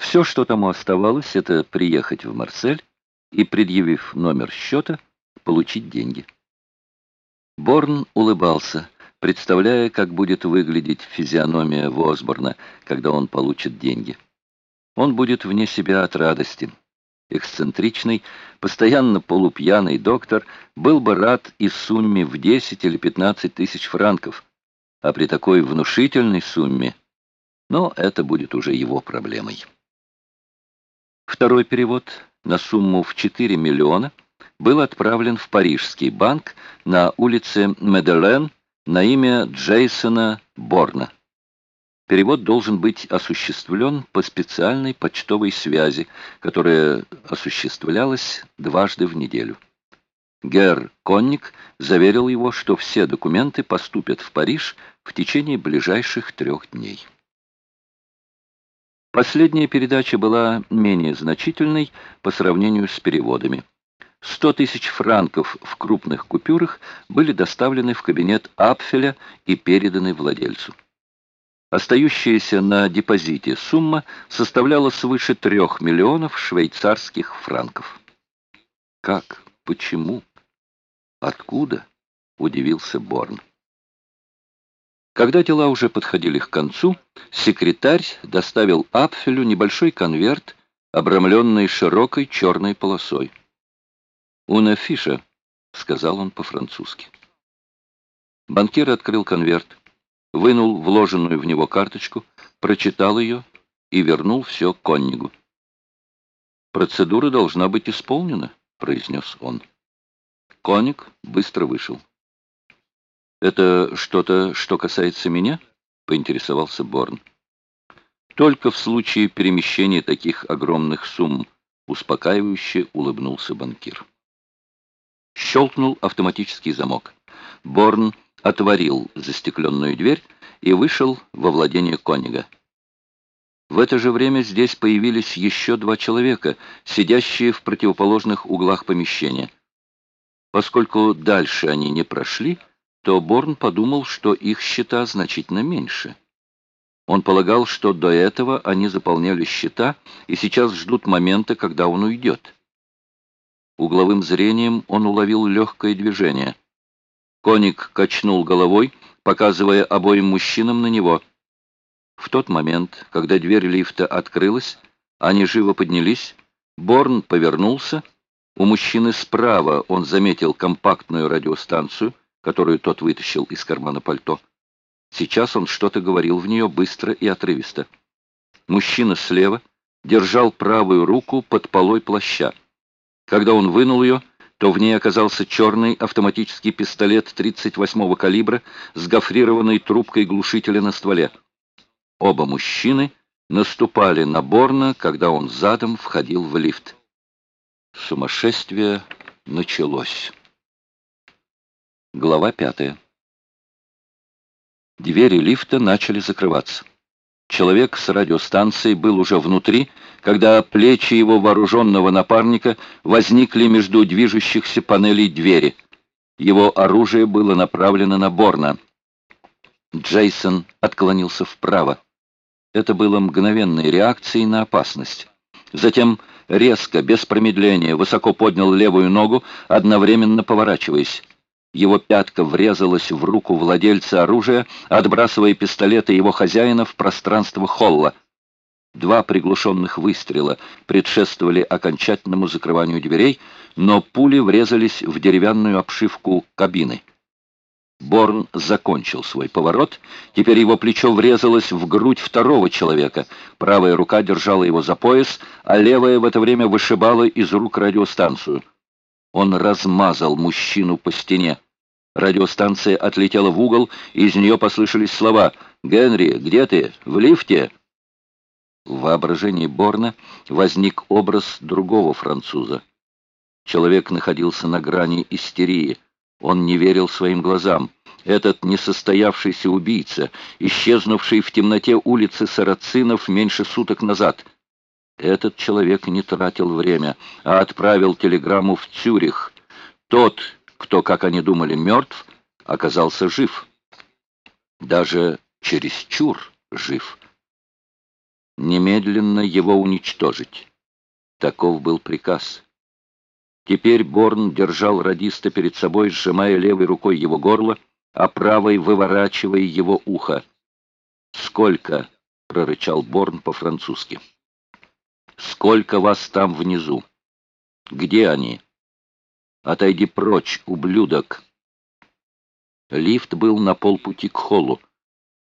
Все, что тому оставалось, это приехать в Марсель и, предъявив номер счета, получить деньги. Борн улыбался, представляя, как будет выглядеть физиономия Восборна, когда он получит деньги. Он будет вне себя от радости. Эксцентричный, постоянно полупьяный доктор был бы рад и сумме в 10 или 15 тысяч франков, а при такой внушительной сумме, но это будет уже его проблемой. Второй перевод на сумму в 4 миллиона был отправлен в Парижский банк на улице Меделен на имя Джейсона Борна. Перевод должен быть осуществлен по специальной почтовой связи, которая осуществлялась дважды в неделю. Герр Конник заверил его, что все документы поступят в Париж в течение ближайших трех дней. Последняя передача была менее значительной по сравнению с переводами. 100 тысяч франков в крупных купюрах были доставлены в кабинет Апфеля и переданы владельцу. Остающаяся на депозите сумма составляла свыше трех миллионов швейцарских франков. Как? Почему? Откуда? Удивился Борн. Когда дела уже подходили к концу, секретарь доставил Апфелю небольшой конверт, обрамленный широкой черной полосой. «Уна фиша», — сказал он по-французски. Банкир открыл конверт, вынул вложенную в него карточку, прочитал ее и вернул все коннигу. «Процедура должна быть исполнена», — произнес он. Конник быстро вышел. «Это что-то, что касается меня?» — поинтересовался Борн. «Только в случае перемещения таких огромных сумм», — успокаивающе улыбнулся банкир. Щелкнул автоматический замок. Борн отворил застекленную дверь и вышел во владение Конига. В это же время здесь появились еще два человека, сидящие в противоположных углах помещения. Поскольку дальше они не прошли, то Борн подумал, что их счета значительно меньше. Он полагал, что до этого они заполняли счета и сейчас ждут момента, когда он уйдет. Угловым зрением он уловил легкое движение. Коник качнул головой, показывая обоим мужчинам на него. В тот момент, когда дверь лифта открылась, они живо поднялись, Борн повернулся. У мужчины справа он заметил компактную радиостанцию, которую тот вытащил из кармана пальто. Сейчас он что-то говорил в нее быстро и отрывисто. Мужчина слева держал правую руку под полой плаща. Когда он вынул ее, то в ней оказался черный автоматический пистолет 38-го калибра с гофрированной трубкой глушителя на стволе. Оба мужчины наступали на Борна, когда он задом входил в лифт. Сумасшествие началось. Глава пятая. Двери лифта начали закрываться. Человек с радиостанцией был уже внутри, когда плечи его вооруженного напарника возникли между движущихся панелей двери. Его оружие было направлено на Борна. Джейсон отклонился вправо. Это было мгновенной реакцией на опасность. Затем резко, без промедления, высоко поднял левую ногу, одновременно поворачиваясь. Его пятка врезалась в руку владельца оружия, отбрасывая пистолет и его хозяина в пространство холла. Два приглушенных выстрела предшествовали окончательному закрыванию дверей, но пули врезались в деревянную обшивку кабины. Борн закончил свой поворот. Теперь его плечо врезалось в грудь второго человека. Правая рука держала его за пояс, а левая в это время вышибала из рук радиостанцию. Он размазал мужчину по стене. Радиостанция отлетела в угол, и из нее послышались слова «Генри, где ты? В лифте?» В воображении Борна возник образ другого француза. Человек находился на грани истерии. Он не верил своим глазам. Этот несостоявшийся убийца, исчезнувший в темноте улицы Сарацинов меньше суток назад — этот человек не тратил время, а отправил телеграмму в Цюрих. Тот, кто, как они думали, мертв, оказался жив. Даже чересчур жив. немедленно его уничтожить. Таков был приказ. Теперь Борн держал радиста перед собой, сжимая левой рукой его горло, а правой выворачивая его ухо. «Сколько?» — прорычал Борн по-французски. «Сколько вас там внизу? Где они? Отойди прочь, ублюдок!» Лифт был на полпути к холлу.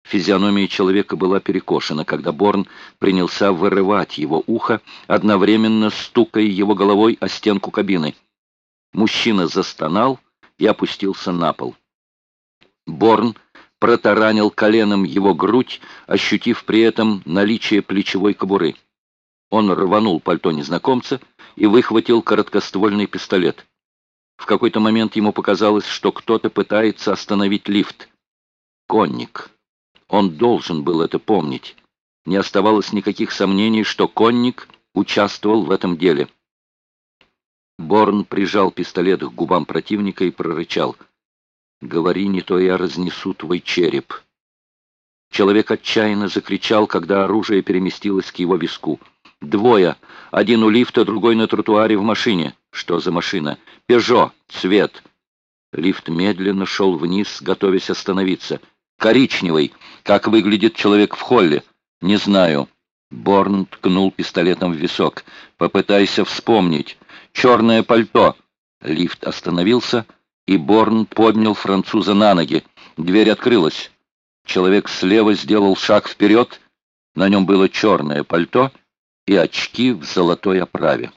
Физиономия человека была перекошена, когда Борн принялся вырывать его ухо, одновременно стукая его головой о стенку кабины. Мужчина застонал и опустился на пол. Борн протаранил коленом его грудь, ощутив при этом наличие плечевой кобуры. Он рванул пальто незнакомца и выхватил короткоствольный пистолет. В какой-то момент ему показалось, что кто-то пытается остановить лифт. Конник. Он должен был это помнить. Не оставалось никаких сомнений, что конник участвовал в этом деле. Борн прижал пистолет к губам противника и прорычал. «Говори, не то я разнесу твой череп». Человек отчаянно закричал, когда оружие переместилось к его виску. «Двое! Один у лифта, другой на тротуаре в машине. Что за машина? Пежо! Цвет!» Лифт медленно шел вниз, готовясь остановиться. «Коричневый! Как выглядит человек в холле?» «Не знаю». Борн ткнул пистолетом в висок. «Попытайся вспомнить. Черное пальто». Лифт остановился, и Борн поднял француза на ноги. Дверь открылась. Человек слева сделал шаг вперед. На нем было черное пальто и очки в золотой оправе.